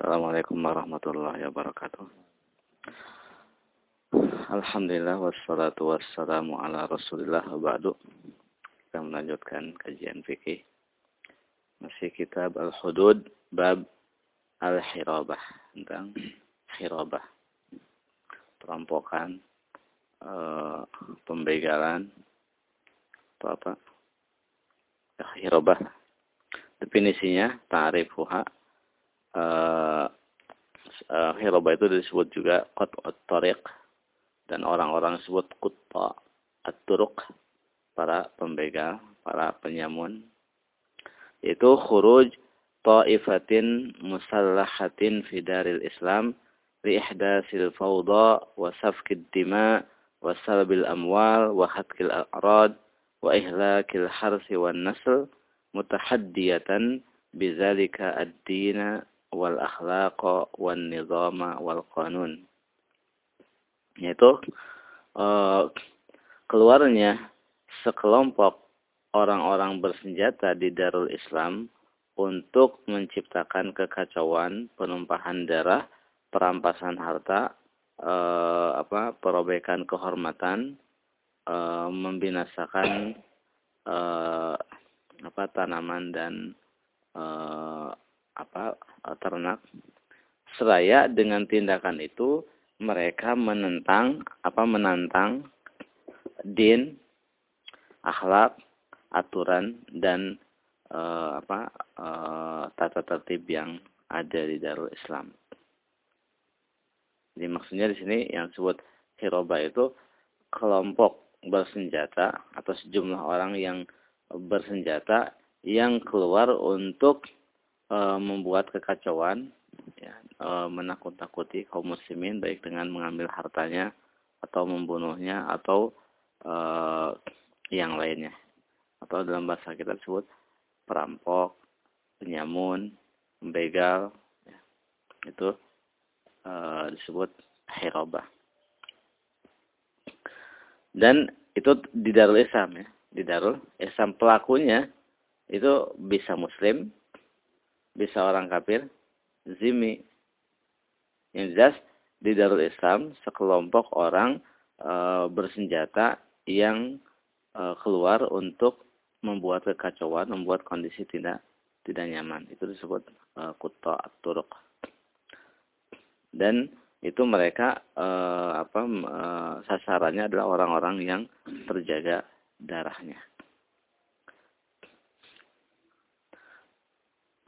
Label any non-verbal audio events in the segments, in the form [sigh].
Assalamualaikum warahmatullahi wabarakatuh. Alhamdulillah wassalatu wassalamu ala rasulillah ba'du. Kita melanjutkan kajian fikih. Masih kitab Al-Hudud bab Al-Hirabah. Tentang Hirabah. Perampokan. Uh, pembegalan. Atau apa? Hirabah. Definisinya, ta'rifuha uh, uh, Hirobah itu disebut juga Qat'ut Tariq dan orang-orang disebut Qutta At-Turuq para pembegal, para penyamun. Itu khuruj ta'ifatin musallahatin fi daril Islam li ihdasil fawda wa safkid dima wa salbil amwal wa hatkil a'rad wa ihlakil harsi wan nasl mutahaddiyatan bizalika ad-dina wal akhlaqa wan nizama wal qanun. Yaitu uh, keluarnya sekelompok orang-orang bersenjata di Darul Islam untuk menciptakan kekacauan, penumpahan darah, perampasan harta, uh, apa perobekan kehormatan, uh, membinasakan apa tanaman dan apa eh, ternak seraya dengan tindakan itu mereka menentang apa menantang din akhlak aturan dan uh, apa uh, tata tertib yang ada di Darul Islam. Jadi maksudnya di sini yang disebut hiroba itu kelompok bersenjata atau sejumlah orang yang bersenjata yang keluar untuk e, membuat kekacauan, ya, e, menakut-nakuti kaum muslimin baik dengan mengambil hartanya atau membunuhnya atau e, yang lainnya. Atau dalam bahasa kita disebut perampok, penyamun, membegal, ya, itu e, disebut hirobah. Dan itu di Darul Islam ya, di Darul Islam pelakunya itu bisa muslim, bisa orang kafir, zimi. Yang jelas di Darul Islam sekelompok orang e, bersenjata yang e, keluar untuk membuat kekacauan, membuat kondisi tidak tidak nyaman. Itu disebut e, kutta turuk. Dan itu mereka e, apa e, sasarannya adalah orang-orang yang terjaga darahnya.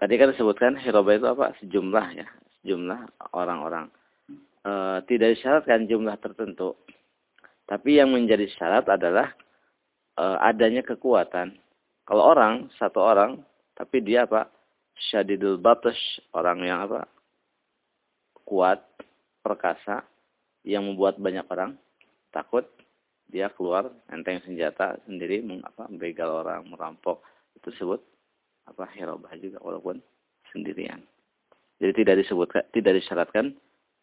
Tadi kan disebutkan hiroba itu apa? Sejumlah ya, sejumlah orang-orang. E, tidak disyaratkan jumlah tertentu. Tapi yang menjadi syarat adalah e, adanya kekuatan. Kalau orang, satu orang, tapi dia apa? Syadidul batash, orang yang apa? Kuat, perkasa, yang membuat banyak orang takut, dia keluar enteng senjata sendiri mengapa begal orang merampok itu disebut apa hirobah juga walaupun sendirian. Jadi tidak disebutkan, tidak disyaratkan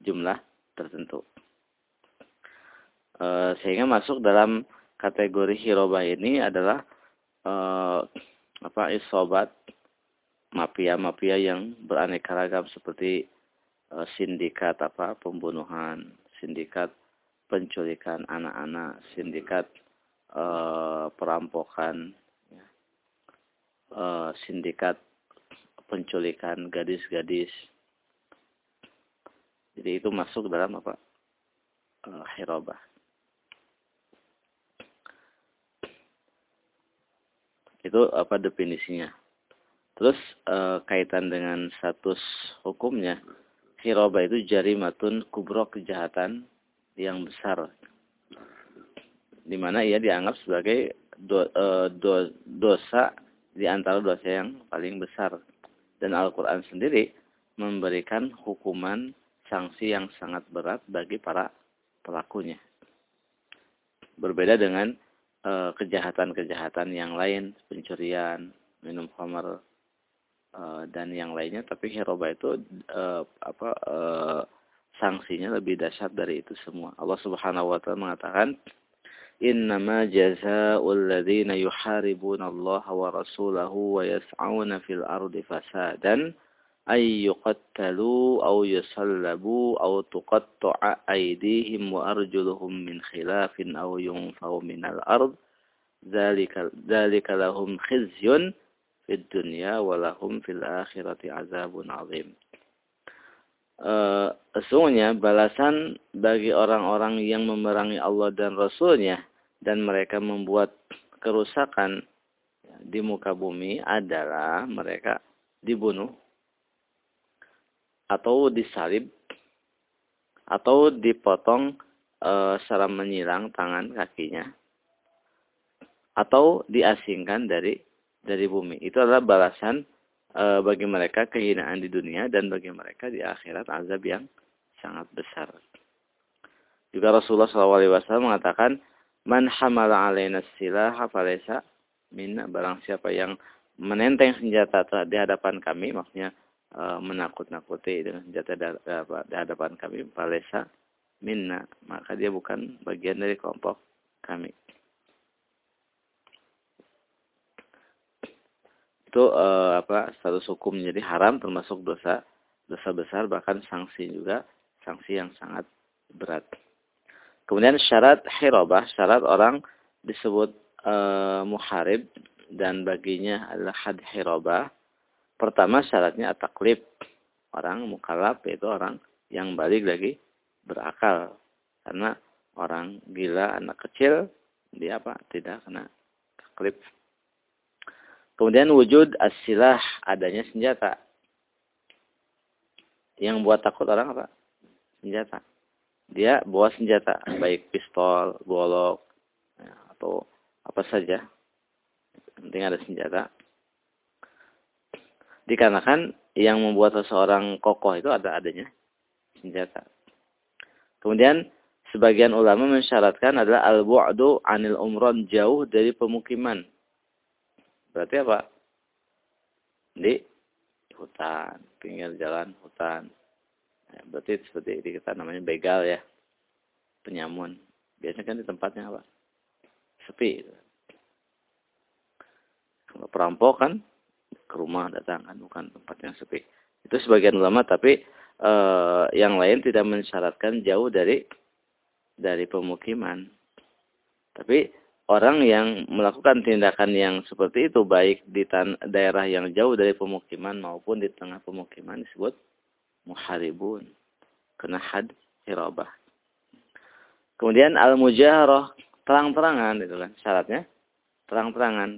jumlah tertentu. E, sehingga masuk dalam kategori hirobah ini adalah e, apa isobat mafia-mafia yang beraneka ragam seperti e, sindikat apa pembunuhan, sindikat penculikan anak-anak, sindikat e, perampokan, uh, sindikat penculikan gadis-gadis. Jadi itu masuk dalam apa? Uh, hirabah. Itu apa definisinya? Terus uh, kaitan dengan status hukumnya, hirabah itu jarimatun kubro kejahatan yang besar. Di mana ia dianggap sebagai do, uh, do, dosa di antara dosa yang paling besar. Dan Al-Quran sendiri memberikan hukuman sanksi yang sangat berat bagi para pelakunya. Berbeda dengan eh, kejahatan-kejahatan yang lain, pencurian, minum khamar, uh, dan yang lainnya. Tapi hiroba itu uh, apa sanksinya lebih dahsyat dari itu semua. Allah Subhanahu Wa Taala mengatakan, إنما جزاء الذين يحاربون الله ورسوله ويسعون في الأرض فسادا أن يقتلوا أو يصلبوا أو تقطع أيديهم وأرجلهم من خلاف أو ينفوا من الأرض ذلك ذلك لهم خزي في الدنيا ولهم في الآخرة عذاب عظيم. Uh, sesungguhnya balasan bagi orang-orang yang memerangi Allah dan Rasulnya dan mereka membuat kerusakan di muka bumi adalah mereka dibunuh atau disalib atau dipotong e, secara menyilang tangan kakinya atau diasingkan dari dari bumi. Itu adalah balasan e, bagi mereka kehinaan di dunia dan bagi mereka di akhirat azab yang sangat besar. Juga Rasulullah SAW mengatakan, Man hamala alaina silaha falaysa minna. Barang siapa yang menenteng senjata di hadapan kami maksudnya e, menakut-nakuti dengan senjata di hadapan kami falesa minna maka dia bukan bagian dari kelompok kami. Itu e, apa status hukum menjadi haram termasuk dosa dosa besar bahkan sanksi juga sanksi yang sangat berat kemudian syarat hirabah syarat orang disebut e, muharib dan baginya adalah had hirabah. Pertama syaratnya ataklip. Orang mukalab yaitu orang yang balik lagi berakal. Karena orang gila, anak kecil, dia apa? Tidak kena taklip. Kemudian wujud asilah, adanya senjata. Yang buat takut orang apa? Senjata. Dia bawa senjata, baik pistol, golok, ya, atau apa saja penting ada senjata. Dikarenakan yang membuat seseorang kokoh itu ada adanya senjata. Kemudian sebagian ulama mensyaratkan adalah al-bu'du anil umron jauh dari pemukiman. Berarti apa? Di hutan, pinggir jalan hutan. Ya, berarti seperti di kita namanya begal ya. Penyamun. Biasanya kan di tempatnya apa? Sepi. Kalau perampok kan ke rumah datang kan bukan tempat yang sepi. Itu sebagian ulama tapi e, yang lain tidak mensyaratkan jauh dari dari pemukiman. Tapi orang yang melakukan tindakan yang seperti itu baik di daerah yang jauh dari pemukiman maupun di tengah pemukiman disebut muharibun. Kena had hirabah. Kemudian al-mujaharah terang-terangan itu kan syaratnya terang-terangan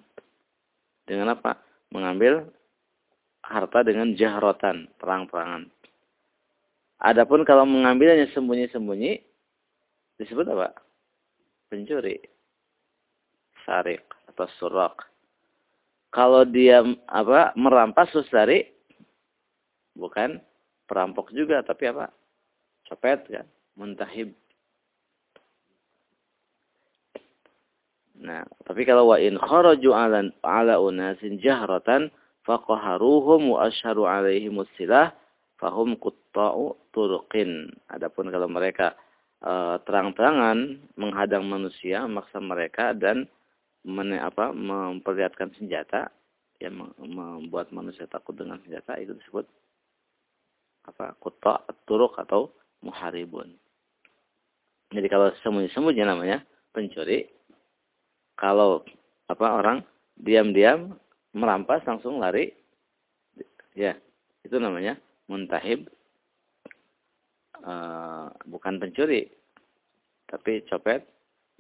dengan apa? Mengambil harta dengan jahrotan, terang-terangan. Adapun kalau mengambilnya sembunyi-sembunyi, disebut apa? Pencuri. Sarik atau surak. Kalau dia apa merampas terus bukan perampok juga, tapi apa? Copet kan, muntahib. Nah, tapi kalau wa in kharaju ala ala unasin jahratan faqaharuhum wa asharu alaihim silah fahum qutta'u turuqin. Adapun kalau mereka uh, terang-terangan menghadang manusia, memaksa mereka dan men, apa, memperlihatkan senjata yang membuat manusia takut dengan senjata itu disebut apa? Qutta' turuk atau muharibun. Jadi kalau sembunyi-sembunyi namanya pencuri, kalau apa orang diam-diam merampas langsung lari ya itu namanya muntahib uh, bukan pencuri tapi copet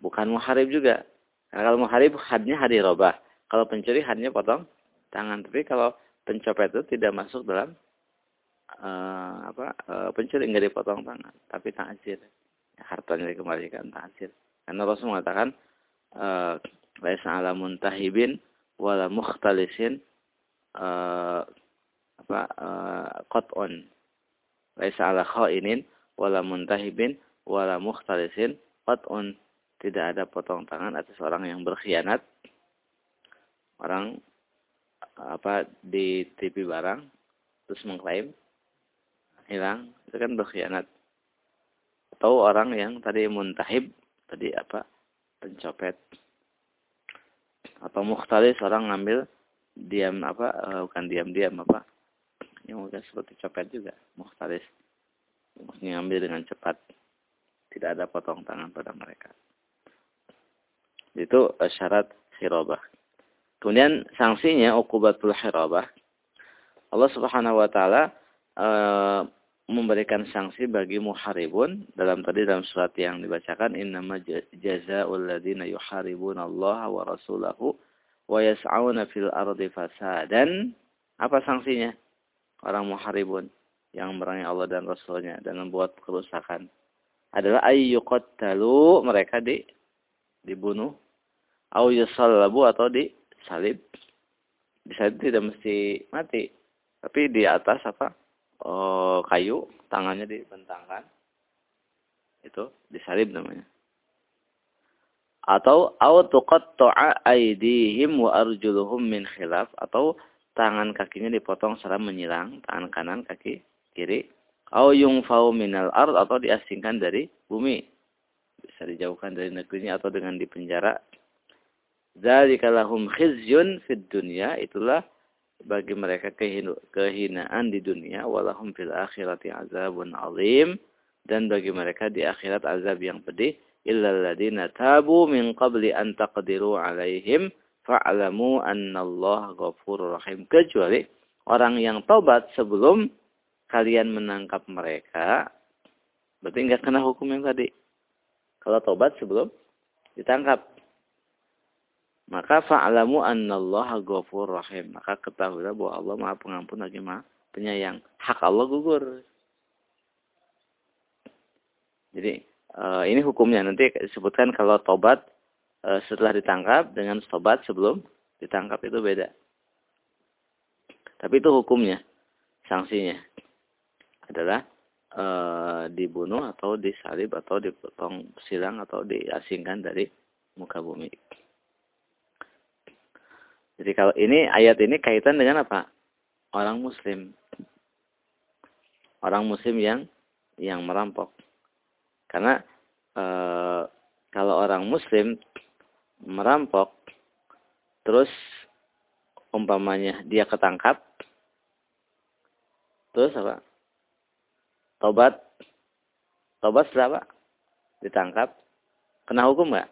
bukan muharib juga nah, kalau muharib hadnya hari robah kalau pencuri hadnya potong tangan tapi kalau pencopet itu tidak masuk dalam uh, apa uh, pencuri enggak dipotong tangan tapi ta'zir hartanya dikembalikan ta'zir karena Rasul mengatakan uh, laisa ala muntahibin wala mukhtalisin uh, apa uh, laisa ala khainin wala muntahibin wala mukhtalisin qat'un. Tidak ada potong tangan atas orang yang berkhianat. Orang apa di TV barang terus mengklaim hilang itu kan berkhianat atau orang yang tadi muntahib tadi apa pencopet atau mukhtalis orang ngambil diam apa uh, bukan diam-diam apa yang mungkin seperti copet juga, muhtaris. Maksudnya ambil dengan cepat. Tidak ada potong tangan pada mereka. Itu syarat khirabah. Kemudian sanksinya ukubatul khirabah. Allah Subhanahu wa taala e, memberikan sanksi bagi muharibun. Dalam tadi dalam surat yang dibacakan innama jazaa'ul ladzina yuharibuna Allah wa rasulahu wa yas'auna fil ardi fasadan. Apa sanksinya? Orang muharibun yang merangi Allah dan Rasulnya dan membuat kerusakan adalah ayyuqattalu mereka di dibunuh. Au yusallabu atau disalib. Disalib tidak mesti mati tapi di atas apa oh, kayu tangannya dibentangkan. Itu disalib namanya. Atau au tuqatta'a aydihim wa arjuluhum min khilaf. Atau tangan kakinya dipotong secara menyilang tangan kanan kaki kiri. Au yungfau minal ard atau diasingkan dari bumi. Bisa dijauhkan dari negerinya atau dengan dipenjara. Dzalika lahum khizyun fid dunya. Itulah bagi mereka kehinaan di dunia walahum fil akhirati azabun azim dan bagi mereka di akhirat azab yang pedih illal ladina tabu min qabli an taqdiru alaihim fa'lamu annallaha ghafurur rahim kecuali orang yang tobat sebelum kalian menangkap mereka, berarti nggak kena hukum yang tadi. Kalau tobat sebelum ditangkap. Maka fa'alamu annallaha ghafur rahim. Maka ketahuilah bahwa Allah maha pengampun lagi maha penyayang. Hak Allah gugur. Jadi uh, ini hukumnya. Nanti disebutkan kalau tobat uh, setelah ditangkap dengan tobat sebelum ditangkap itu beda. Tapi itu hukumnya, sanksinya adalah e, dibunuh atau disalib atau dipotong silang atau diasingkan dari muka bumi. Jadi kalau ini ayat ini kaitan dengan apa? Orang muslim. Orang muslim yang yang merampok. Karena e, kalau orang muslim merampok terus umpamanya dia ketangkap terus apa? tobat tobat setelah ditangkap kena hukum nggak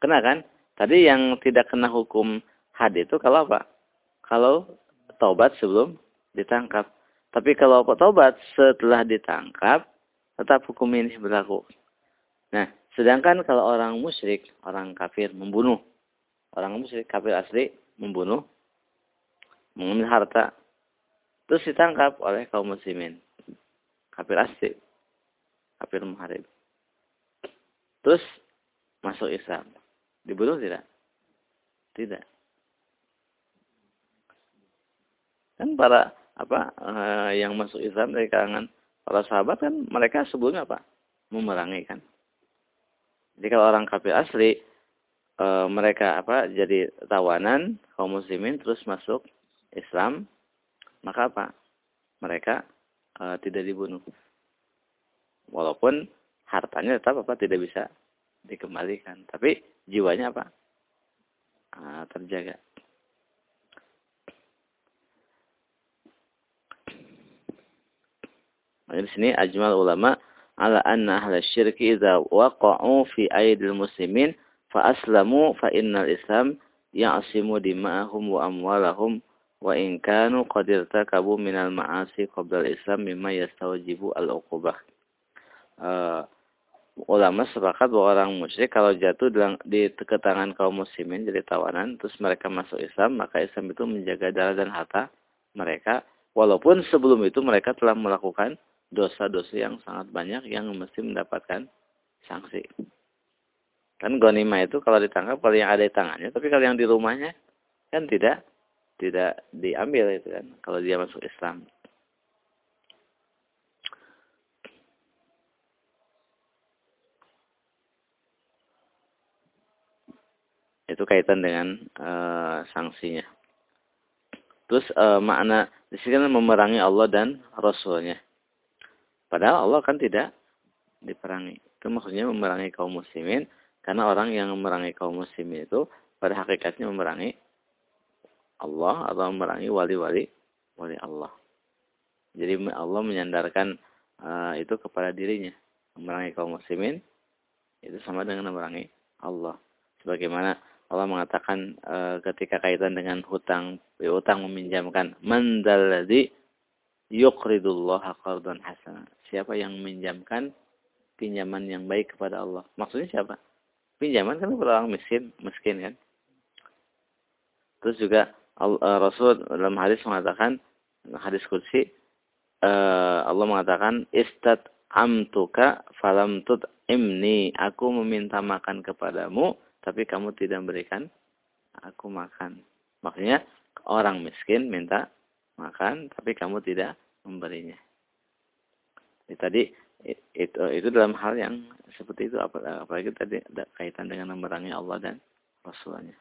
kena kan tadi yang tidak kena hukum had itu kalau apa kalau tobat sebelum ditangkap tapi kalau tobat setelah ditangkap tetap hukum ini berlaku nah sedangkan kalau orang musyrik orang kafir membunuh orang musyrik kafir asli membunuh mengambil harta terus ditangkap oleh kaum muslimin kafir asli, kafir muharib. Terus masuk Islam. Dibunuh tidak? Tidak. Kan para apa uh, yang masuk Islam dari kalangan para sahabat kan mereka sebelumnya apa? Memerangi kan. Jadi kalau orang kafir asli uh, mereka apa jadi tawanan kaum muslimin terus masuk Islam maka apa? Mereka uh, tidak dibunuh. Walaupun hartanya tetap apa tidak bisa dikembalikan, tapi jiwanya apa? Uh, terjaga. Nah, di sini ajmal ulama ala anna ahla syirki idza waqa'u fi aidil muslimin fa aslamu fa innal islam ya'simu dima'ahum wa amwalahum wa in kanu qad irtakabu minal ma'asi qabla al-islam mimma yastawjibu al-uqubah. Uh, ulama sepakat bahwa orang musyrik kalau jatuh di ke tangan kaum muslimin jadi tawanan terus mereka masuk Islam maka Islam itu menjaga darah dan harta mereka walaupun sebelum itu mereka telah melakukan dosa-dosa yang sangat banyak yang mesti mendapatkan sanksi. Kan gonima itu kalau ditangkap kalau yang ada di tangannya tapi kalau yang di rumahnya kan tidak tidak diambil itu kan kalau dia masuk Islam. Itu kaitan dengan uh, sanksinya. Terus uh, makna di sini kan memerangi Allah dan Rasulnya. Padahal Allah kan tidak diperangi. Itu maksudnya memerangi kaum muslimin. Karena orang yang memerangi kaum muslimin itu pada hakikatnya memerangi Allah atau memerangi wali-wali wali Allah. Jadi Allah menyandarkan uh, itu kepada dirinya. Memerangi kaum muslimin itu sama dengan memerangi Allah. Sebagaimana Allah mengatakan uh, ketika kaitan dengan hutang, hutang meminjamkan mandalladzi yuqridullah qardan hasana. Siapa yang meminjamkan pinjaman yang baik kepada Allah? Maksudnya siapa? Pinjaman kan kepada orang miskin, miskin kan? Terus juga uh, Rasul dalam hadis mengatakan hadis kursi uh, Allah mengatakan istat amtuka falam tut imni aku meminta makan kepadamu tapi kamu tidak memberikan aku makan maksudnya orang miskin minta makan tapi kamu tidak memberinya Jadi, tadi itu itu dalam hal yang seperti itu apalagi tadi ada kaitan dengan memerangi Allah dan Rasulnya.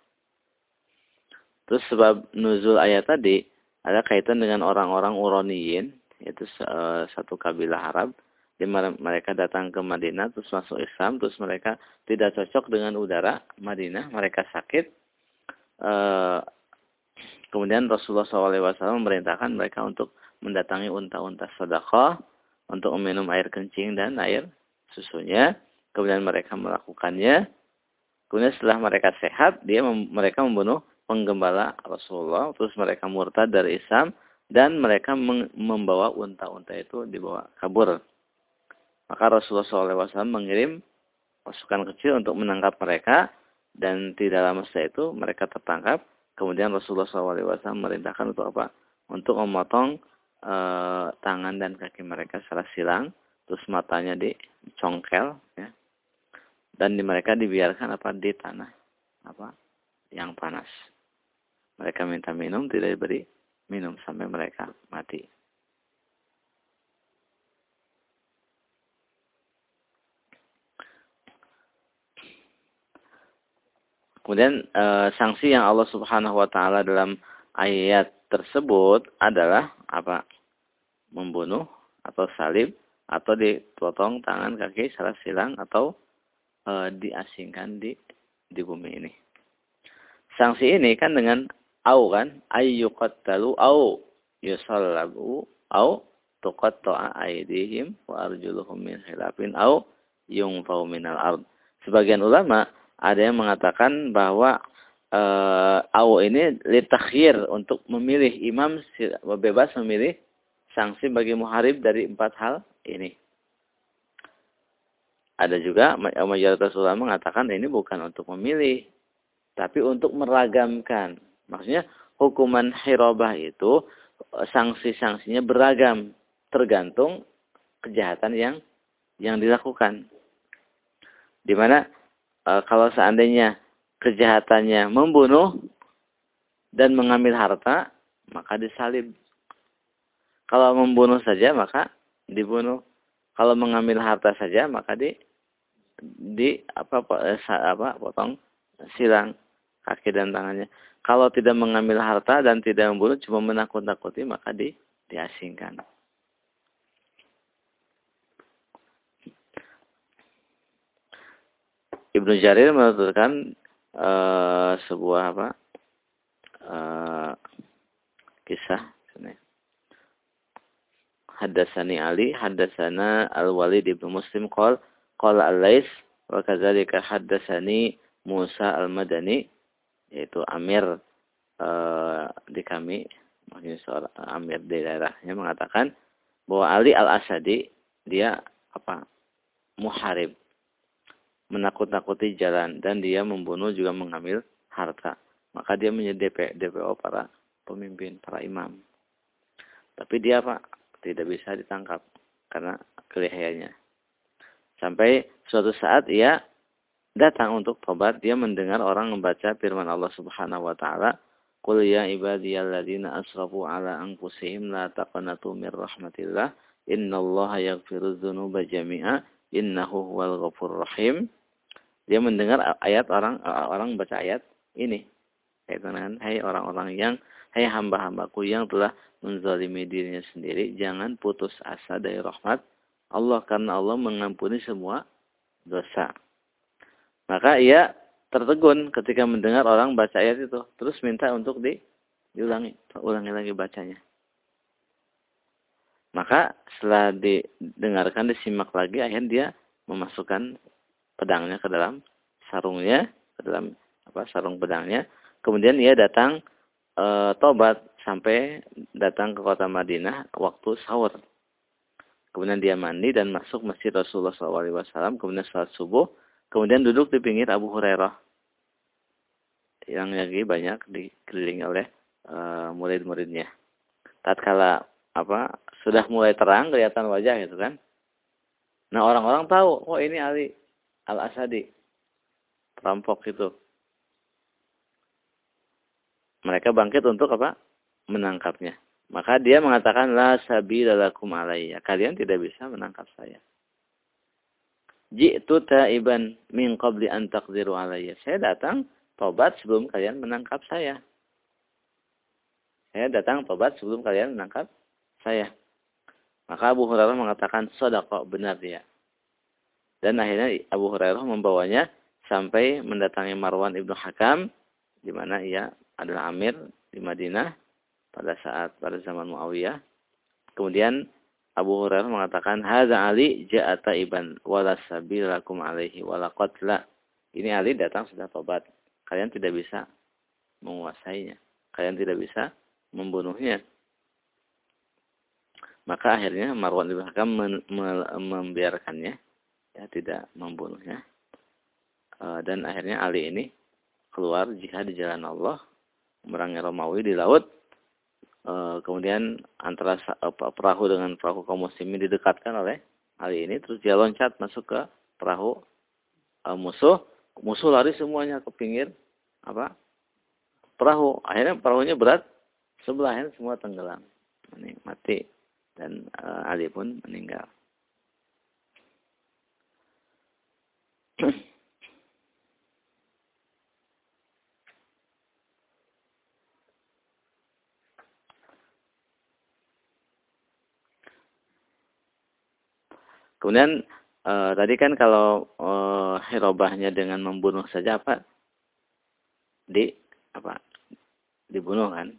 Terus sebab nuzul ayat tadi ada kaitan dengan orang-orang Uroniyin yaitu uh, satu kabilah Arab di mereka datang ke Madinah terus masuk Islam terus mereka tidak cocok dengan udara Madinah mereka sakit. Uh, kemudian Rasulullah SAW memerintahkan mereka untuk mendatangi unta-unta sedekah untuk meminum air kencing dan air susunya kemudian mereka melakukannya kemudian setelah mereka sehat dia mem mereka membunuh penggembala Rasulullah terus mereka murtad dari Islam dan mereka membawa unta-unta itu dibawa kabur. Maka Rasulullah SAW mengirim pasukan kecil untuk menangkap mereka dan tidak lama setelah itu mereka tertangkap. Kemudian Rasulullah SAW merintahkan untuk apa? Untuk memotong e, tangan dan kaki mereka secara silang, terus matanya dicongkel, ya. dan di mereka dibiarkan apa di tanah apa yang panas. Mereka minta minum tidak diberi minum sampai mereka mati. Kemudian e, sanksi yang Allah Subhanahu wa taala dalam ayat tersebut adalah apa? Membunuh atau salib atau dipotong tangan kaki salah silang atau e, diasingkan di di bumi ini. Sanksi ini kan dengan au kan ayyuqattalu au yusallabu au tuqatta'a aydihim wa arjuluhum min khilafin au yungfau minal ard. Sebagian ulama ada yang mengatakan bahwa uh, ini litakhir untuk memilih imam bebas memilih sanksi bagi muharib dari empat hal ini. Ada juga mayoritas ulama mengatakan ini bukan untuk memilih, tapi untuk meragamkan. Maksudnya hukuman hirobah itu eh, sanksi-sanksinya beragam tergantung kejahatan yang yang dilakukan. Di mana e, kalau seandainya kejahatannya membunuh dan mengambil harta, maka disalib. Kalau membunuh saja maka dibunuh. Kalau mengambil harta saja maka di di apa apa potong silang kaki dan tangannya. Kalau tidak mengambil harta dan tidak membunuh, cuma menakut-nakuti, maka di, diasingkan. Ibnu Jarir menuturkan uh, sebuah apa? Uh, kisah Haddasani Ali, haddasana Al-Walid ibnu Muslim qol qala Al-Lais wa kadzalika haddasani Musa Al-Madani yaitu Amir uh, di kami maksudnya seorang Amir di daerahnya mengatakan bahwa Ali al-Asadi dia apa? Muharib menakut-nakuti jalan dan dia membunuh juga mengambil harta. Maka dia menjadi DP, DPO para pemimpin para imam. Tapi dia apa? Tidak bisa ditangkap karena kelihayannya. Sampai suatu saat ia datang untuk tobat, dia mendengar orang membaca firman Allah Subhanahu wa taala, "Qul ya ibadiyalladzina asrafu ala anfusihim la taqnatu mir rahmatillah, innallaha yaghfiru dzunuba jami'a, innahu huwal ghafurur rahim." Dia mendengar ayat orang orang membaca ayat ini. Yaitu dengan hai orang-orang yang hai hamba-hambaku yang telah menzalimi dirinya sendiri, jangan putus asa dari rahmat Allah karena Allah mengampuni semua dosa. Maka ia tertegun ketika mendengar orang baca ayat itu. Terus minta untuk di, diulangi. Ulangi lagi bacanya. Maka setelah didengarkan, disimak lagi, akhirnya dia memasukkan pedangnya ke dalam sarungnya, ke dalam apa sarung pedangnya. Kemudian ia datang e, tobat sampai datang ke kota Madinah waktu sahur. Kemudian dia mandi dan masuk masjid Rasulullah SAW. Kemudian salat subuh. Kemudian duduk di pinggir Abu Hurairah. Yang lagi banyak dikelilingi oleh uh, murid-muridnya. Tatkala apa sudah mulai terang kelihatan wajah gitu kan. Nah orang-orang tahu, oh ini Ali Al-Asadi. Perampok itu. Mereka bangkit untuk apa? Menangkapnya. Maka dia mengatakan, La sabila lakum alaiya. Kalian tidak bisa menangkap saya. Ji'tu ta'iban min qabli an taqdiru alaiya. Saya datang tobat sebelum kalian menangkap saya. Saya datang tobat sebelum kalian menangkap saya. Maka Abu Hurairah mengatakan, Sadaqah benar dia. Dan akhirnya Abu Hurairah membawanya sampai mendatangi Marwan ibnu Hakam, di mana ia adalah amir di Madinah pada saat pada zaman Muawiyah. Kemudian Abu Hurairah mengatakan, "Hadza Ali ja'a taiban wala sabilakum alaihi wala qatla." Ini Ali datang sudah tobat. Kalian tidak bisa menguasainya. Kalian tidak bisa membunuhnya. Maka akhirnya Marwan bin Hakam membiarkannya, ya tidak membunuhnya. E, dan akhirnya Ali ini keluar jihad di jalan Allah, memerangi Romawi di laut, Eh, kemudian antara perahu dengan perahu kaum muslimin didekatkan oleh Ali ini terus dia loncat masuk ke perahu uh, musuh. Musuh lari semuanya ke pinggir apa perahu. Akhirnya perahunya berat sebelahnya semua tenggelam ini mati dan Ali pun meninggal Kemudian e, tadi kan kalau e, hirobahnya dengan membunuh saja apa? Di apa? Dibunuh kan?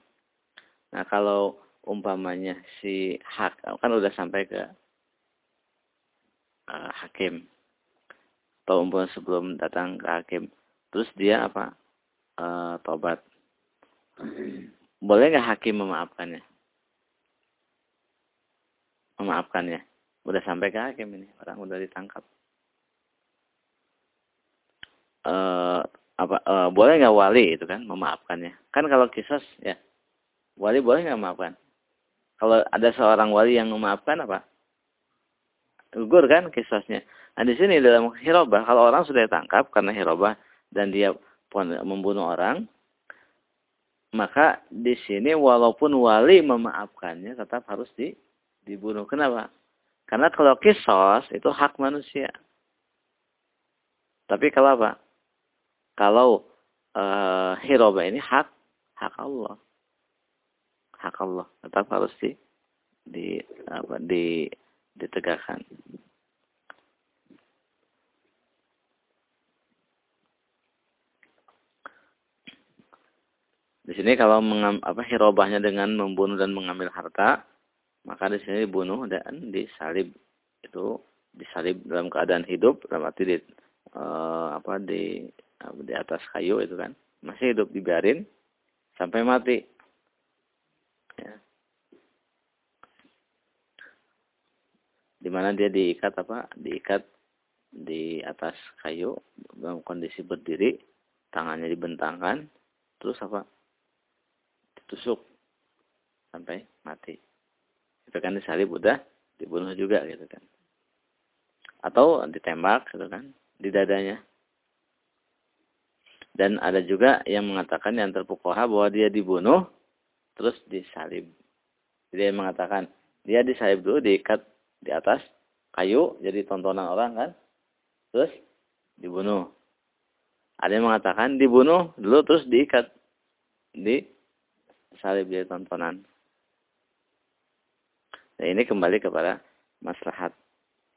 Nah kalau umpamanya si hak kan udah sampai ke e, hakim atau umpamanya sebelum datang ke hakim, terus dia apa? E, tobat. Boleh nggak hakim memaafkannya? Memaafkannya. Udah sampai ke hakim ini, orang udah ditangkap. Uh, apa uh, boleh nggak wali itu kan memaafkannya? Kan kalau kisos ya wali boleh nggak memaafkan? Kalau ada seorang wali yang memaafkan apa? Gugur kan kisosnya. Nah di sini dalam hirobah kalau orang sudah ditangkap karena hirobah dan dia membunuh orang, maka di sini walaupun wali memaafkannya tetap harus di, dibunuh. Kenapa? Karena kalau kisos itu hak manusia. Tapi kalau apa? Kalau e, hiroba ini hak hak Allah. Hak Allah. Tetap harus di, di apa di ditegakkan. Di sini kalau mengam, apa hirobahnya dengan membunuh dan mengambil harta, maka di sini dibunuh dan disalib. Itu disalib dalam keadaan hidup dalam arti di uh, apa di di atas kayu itu kan. Masih hidup dibiarin sampai mati. Ya. di mana dia diikat apa? Diikat di atas kayu dalam kondisi berdiri tangannya dibentangkan terus apa? Ditusuk sampai mati itu kan disalib udah dibunuh juga gitu kan. Atau ditembak gitu kan di dadanya. Dan ada juga yang mengatakan yang terpukoha bahwa dia dibunuh terus disalib. Jadi yang mengatakan dia disalib dulu diikat di atas kayu jadi tontonan orang kan terus dibunuh. Ada yang mengatakan dibunuh dulu terus diikat di salib jadi tontonan Nah, ini kembali kepada maslahat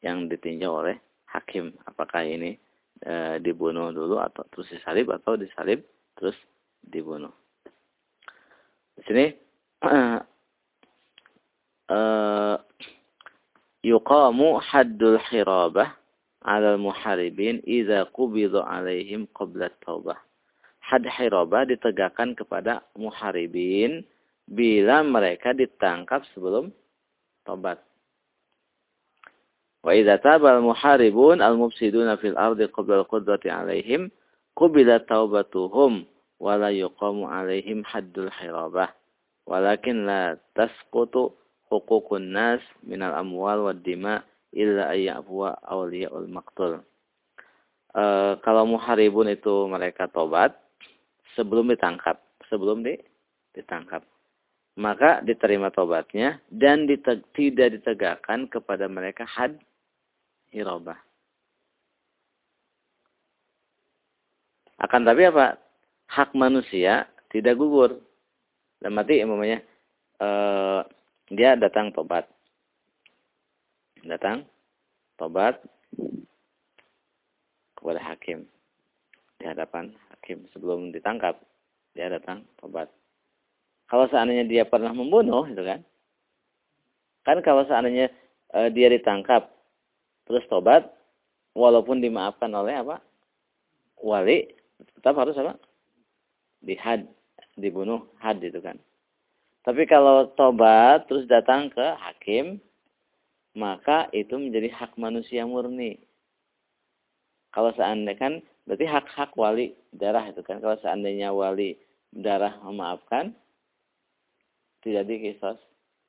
yang ditinjau oleh hakim. Apakah ini e, dibunuh dulu atau terus disalib atau disalib terus dibunuh. Di sini [clears throat] e, yuqamu haddul hirabah 'ala al-muharibin idza qubida 'alaihim qabla taubah. Had hirabah ditegakkan kepada muharibin bila mereka ditangkap sebelum tobat. Wa idza taba al-muharibun al-mufsiduna fil ardi qabla al-qudrati 'alaihim qubila taubatuhum wa la yuqamu 'alaihim haddul hirabah. Walakin la tasqutu hukukun nas minal amwal wad dima illa ayyafuwa awliyaul maktul. E, kalau muharibun itu mereka tobat sebelum ditangkap, sebelum di, ditangkap. Maka diterima tobatnya dan diteg, tidak ditegakkan kepada mereka had hirobah. Akan tapi apa? Hak manusia tidak gugur. Dan mati umpamanya eh, dia datang tobat. Datang tobat kepada hakim. Di hadapan hakim sebelum ditangkap. Dia datang tobat. Kalau seandainya dia pernah membunuh, itu kan. Kan kalau seandainya e, dia ditangkap, terus tobat, walaupun dimaafkan oleh apa? Wali, tetap harus apa? Dihad, dibunuh, had itu kan. Tapi kalau tobat terus datang ke hakim, maka itu menjadi hak manusia murni. Kalau seandainya kan, berarti hak-hak wali darah itu kan. Kalau seandainya wali darah memaafkan, tidak dikisos.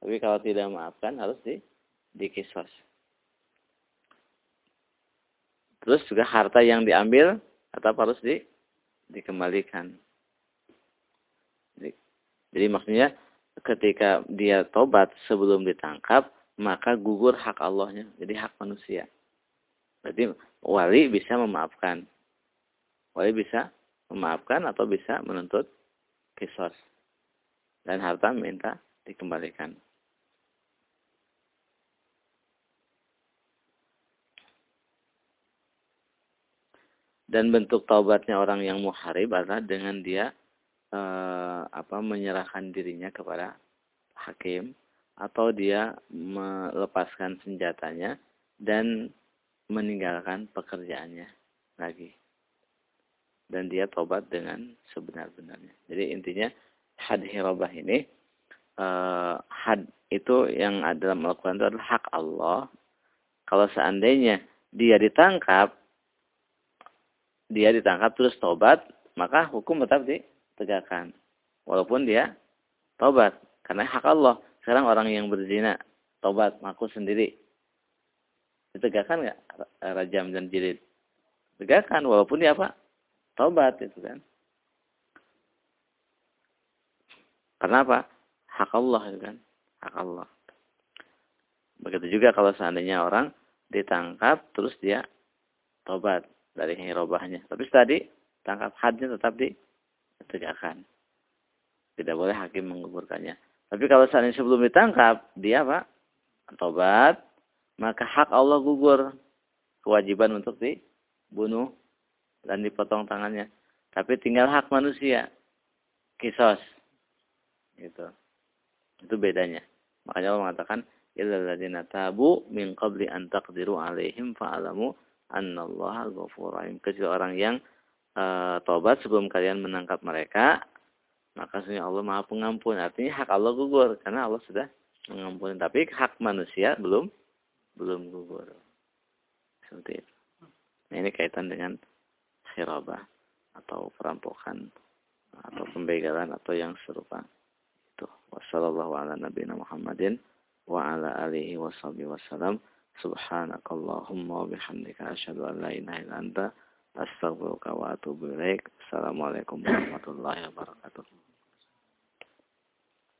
Tapi kalau tidak memaafkan, harus di, dikisos. Terus juga harta yang diambil, tetap harus di, dikembalikan. Jadi, jadi maksudnya ketika dia tobat sebelum ditangkap, maka gugur hak Allahnya. Jadi hak manusia. Berarti wali bisa memaafkan. Wali bisa memaafkan atau bisa menuntut kisos. Dan harta minta dikembalikan. Dan bentuk taubatnya orang yang muharib adalah dengan dia eh, apa menyerahkan dirinya kepada hakim atau dia melepaskan senjatanya dan meninggalkan pekerjaannya lagi. Dan dia tobat dengan sebenar-benarnya. Jadi intinya had hirabah ini uh, had itu yang dalam melakukan itu adalah hak Allah. Kalau seandainya dia ditangkap, dia ditangkap terus tobat, maka hukum tetap di, tegakkan. Walaupun dia tobat. Karena hak Allah. Sekarang orang yang berzina, tobat, maku sendiri. Ditegakkan nggak rajam dan jilid? Tegakkan, walaupun dia apa? Tobat itu kan. Karena apa? Hak Allah itu kan. Hak Allah. Begitu juga kalau seandainya orang ditangkap, terus dia tobat dari hirobahnya. Tapi tadi tangkap hadnya tetap di tegakkan. Tidak boleh hakim menggugurkannya. Tapi kalau seandainya sebelum ditangkap, dia apa? Tobat, maka hak Allah gugur. Kewajiban untuk dibunuh dan dipotong tangannya. Tapi tinggal hak manusia. Kisos. Gitu. Itu bedanya. Makanya Allah mengatakan, Illalladzina tabu min qabli an taqdiru alaihim fa'alamu annallaha ghafurur rahim. Kecuali orang yang uh, tobat sebelum kalian menangkap mereka, maka sesungguhnya Allah Maha Pengampun. Artinya hak Allah gugur karena Allah sudah mengampuni. Tapi hak manusia belum belum gugur. Seperti itu. Nah, ini kaitan dengan khirabah atau perampokan atau pembegalan atau yang serupa. Itu. Wassalamualaikum Muhammadin wa ala alihi wasallam. Subhanakallahumma wa bihamdika asyhadu an la ilaha illa anta Astagfirullah wa atubu ilaik. Assalamualaikum warahmatullahi wabarakatuh.